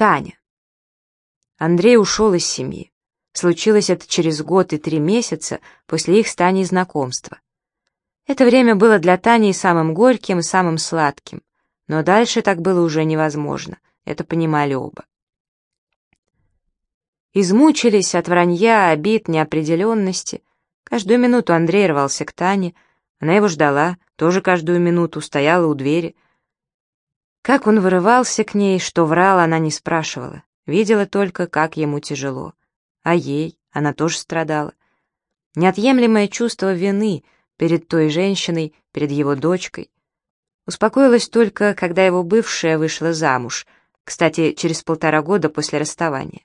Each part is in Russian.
Таня. Андрей ушел из семьи. Случилось это через год и три месяца после их с Таней знакомства. Это время было для Тани самым горьким, и самым сладким. Но дальше так было уже невозможно. Это понимали оба. Измучились от вранья, обид, неопределенности. Каждую минуту Андрей рвался к Тане. Она его ждала, тоже каждую минуту, стояла у двери. Как он вырывался к ней, что врал, она не спрашивала. Видела только, как ему тяжело. А ей, она тоже страдала. Неотъемлемое чувство вины перед той женщиной, перед его дочкой. Успокоилась только, когда его бывшая вышла замуж, кстати, через полтора года после расставания.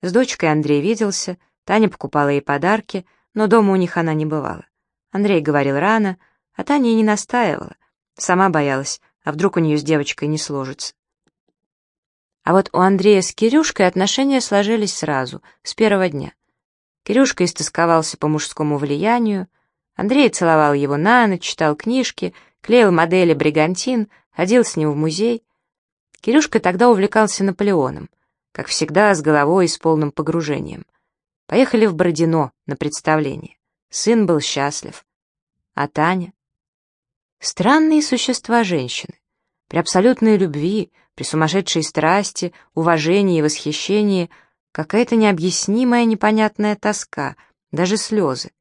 С дочкой Андрей виделся, Таня покупала ей подарки, но дома у них она не бывала. Андрей говорил рано, а Таня и не настаивала. Сама боялась, а вдруг у нее с девочкой не сложится. А вот у Андрея с Кирюшкой отношения сложились сразу, с первого дня. Кирюшка истосковался по мужскому влиянию, Андрей целовал его на ночь, читал книжки, клеил модели бригантин, ходил с ним в музей. Кирюшка тогда увлекался Наполеоном, как всегда, с головой и с полным погружением. Поехали в Бородино на представление. Сын был счастлив. А Таня? Странные существа женщины. При абсолютной любви, при сумасшедшей страсти, уважении и восхищении какая-то необъяснимая непонятная тоска, даже слезы.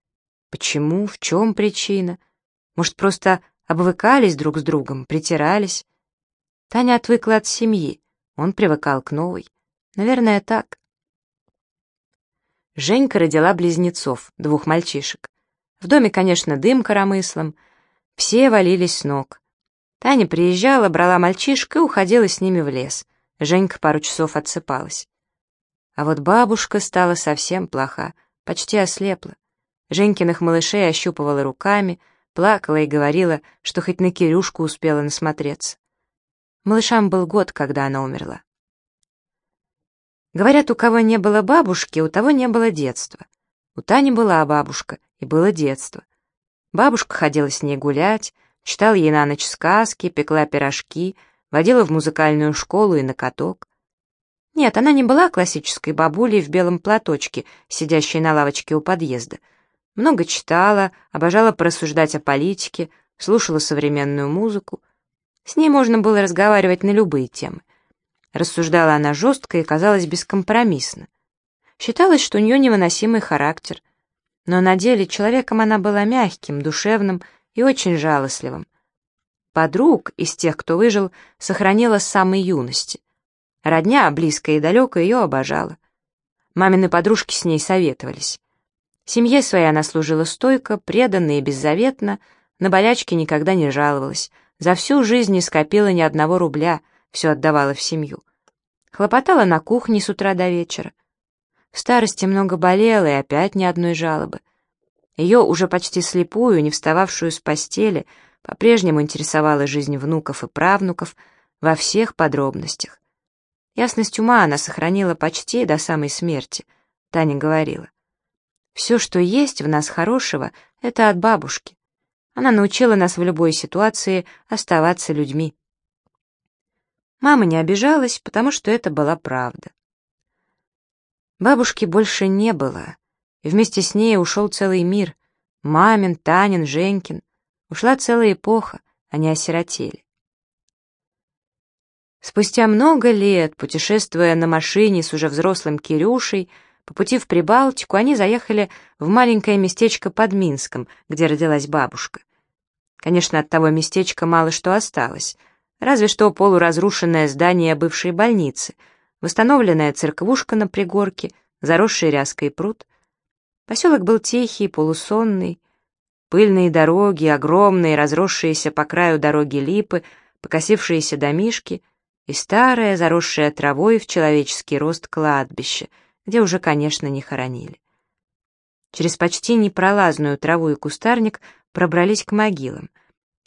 Почему, в чем причина? Может, просто обвыкались друг с другом, притирались? Таня отвыкла от семьи, он привыкал к новой. Наверное, так. Женька родила близнецов, двух мальчишек. В доме, конечно, дым коромыслом. Все валились с ног. Таня приезжала, брала мальчишек и уходила с ними в лес. Женька пару часов отсыпалась. А вот бабушка стала совсем плоха, почти ослепла. Женькиных малышей ощупывала руками, плакала и говорила, что хоть на Кирюшку успела насмотреться. Малышам был год, когда она умерла. Говорят, у кого не было бабушки, у того не было детства. У Тани была бабушка, и было детство. Бабушка ходила с ней гулять, читала ей на ночь сказки, пекла пирожки, водила в музыкальную школу и на каток. Нет, она не была классической бабулей в белом платочке, сидящей на лавочке у подъезда. Много читала, обожала порассуждать о политике, слушала современную музыку. С ней можно было разговаривать на любые темы. Рассуждала она жестко и казалась бескомпромиссно. Считалось, что у нее невыносимый характер. Но на деле человеком она была мягким, душевным, и очень жалостливым. Подруг из тех, кто выжил, сохранила с самой юности. Родня, близкая и далекая, ее обожала. Мамины подружки с ней советовались. Семье своей она служила стойко, преданно и беззаветно, на болячки никогда не жаловалась, за всю жизнь не скопила ни одного рубля, все отдавала в семью. Хлопотала на кухне с утра до вечера. В старости много болела и опять ни одной жалобы. Ее, уже почти слепую, не встававшую с постели, по-прежнему интересовала жизнь внуков и правнуков во всех подробностях. Ясность ума она сохранила почти до самой смерти, Таня говорила. Все, что есть в нас хорошего, это от бабушки. Она научила нас в любой ситуации оставаться людьми. Мама не обижалась, потому что это была правда. Бабушки больше не было, и вместе с ней ушел целый мир. Мамин, Танин, Женькин. Ушла целая эпоха, они осиротели. Спустя много лет, путешествуя на машине с уже взрослым Кирюшей, по пути в Прибалтику они заехали в маленькое местечко под Минском, где родилась бабушка. Конечно, от того местечка мало что осталось, разве что полуразрушенное здание бывшей больницы, восстановленная церквушка на пригорке, заросший ряской пруд — Поселок был тихий, полусонный. Пыльные дороги, огромные, разросшиеся по краю дороги липы, покосившиеся домишки и старое, заросшее травой в человеческий рост кладбище, где уже, конечно, не хоронили. Через почти непролазную траву и кустарник пробрались к могилам.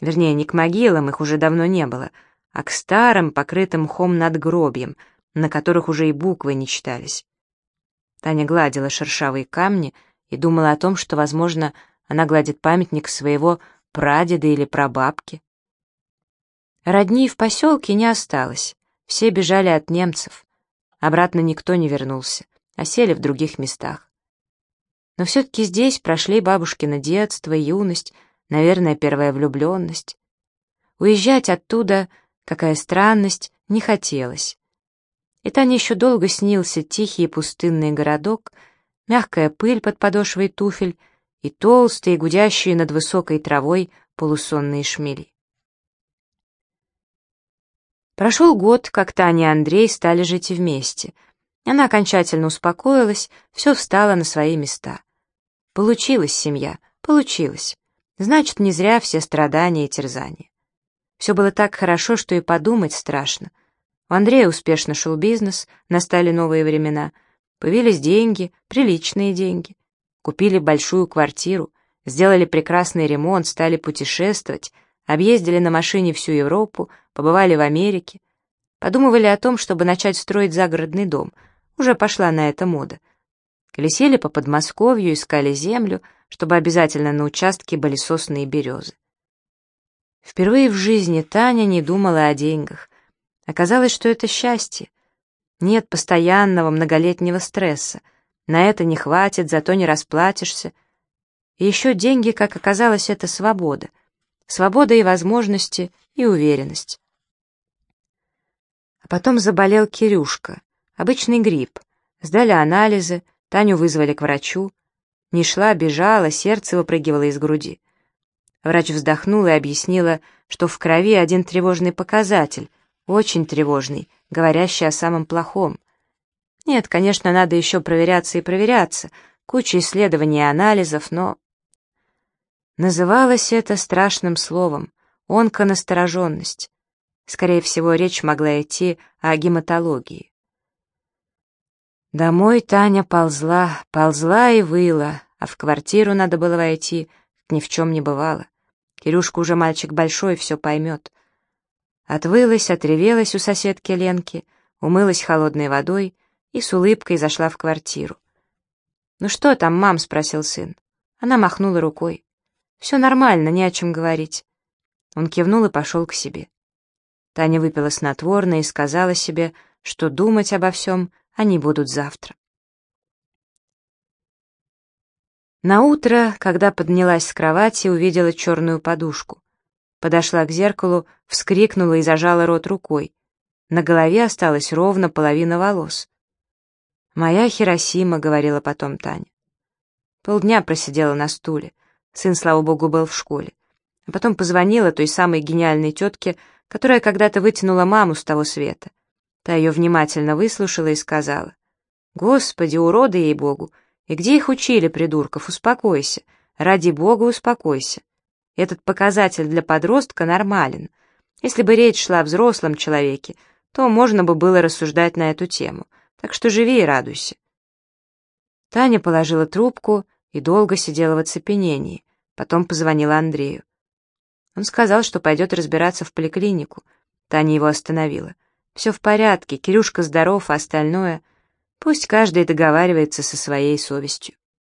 Вернее, не к могилам, их уже давно не было, а к старым, покрытым мхом надгробьям, на которых уже и буквы не читались. Таня гладила шершавые камни, и думала о том, что, возможно, она гладит памятник своего прадеда или прабабки. Родни в поселке не осталось, все бежали от немцев, Обратно никто не вернулся, а сели в других местах. Но все-таки здесь прошли бабушкино детство, юность, наверное, первая влюбленность. Уезжать оттуда, какая странность, не хотелось. И Тане еще долго снился тихий и пустынный городок, мягкая пыль под подошвой туфель и толстые, гудящие над высокой травой полусонные шмели. Прошел год, как Таня и Андрей стали жить вместе. Она окончательно успокоилась, все встало на свои места. Получилась семья, получилось. Значит, не зря все страдания и терзания. Все было так хорошо, что и подумать страшно. У Андрея успешно шел бизнес, настали новые времена. Появились деньги, приличные деньги. Купили большую квартиру, сделали прекрасный ремонт, стали путешествовать, объездили на машине всю Европу, побывали в Америке. Подумывали о том, чтобы начать строить загородный дом. Уже пошла на это мода. Колесили по Подмосковью, искали землю, чтобы обязательно на участке были сосны и березы. Впервые в жизни Таня не думала о деньгах. Оказалось, что это счастье. Нет постоянного многолетнего стресса. На это не хватит, зато не расплатишься. И еще деньги, как оказалось, это свобода. Свобода и возможности, и уверенность. А потом заболел Кирюшка. Обычный грипп. Сдали анализы, Таню вызвали к врачу. Не шла, бежала, сердце выпрыгивало из груди. Врач вздохнула и объяснила, что в крови один тревожный показатель, очень тревожный, говорящий о самом плохом. Нет, конечно, надо еще проверяться и проверяться, куча исследований и анализов, но... Называлось это страшным словом — онконастороженность. Скорее всего, речь могла идти о гематологии. Домой Таня ползла, ползла и выла, а в квартиру надо было войти, ни в чем не бывало. Кирюшка уже мальчик большой, все поймет. Отвылась, отревелась у соседки Ленки, умылась холодной водой и с улыбкой зашла в квартиру. «Ну что там, мам?» — спросил сын. Она махнула рукой. «Все нормально, не о чем говорить». Он кивнул и пошел к себе. Таня выпила снотворное и сказала себе, что думать обо всем они будут завтра. На утро, когда поднялась с кровати, увидела черную подушку. Подошла к зеркалу, вскрикнула и зажала рот рукой. На голове осталась ровно половина волос. «Моя Хиросима», — говорила потом Таня. Полдня просидела на стуле. Сын, слава богу, был в школе. А потом позвонила той самой гениальной тетке, которая когда-то вытянула маму с того света. Та ее внимательно выслушала и сказала. «Господи, уроды ей-богу! И где их учили, придурков? Успокойся. Ради бога, успокойся. Этот показатель для подростка нормален. Если бы речь шла о взрослом человеке, то можно бы было рассуждать на эту тему. Так что живи и радуйся. Таня положила трубку и долго сидела в оцепенении. Потом позвонила Андрею. Он сказал, что пойдет разбираться в поликлинику. Таня его остановила. «Все в порядке, Кирюшка здоров, а остальное...» Пусть каждый договаривается со своей совестью.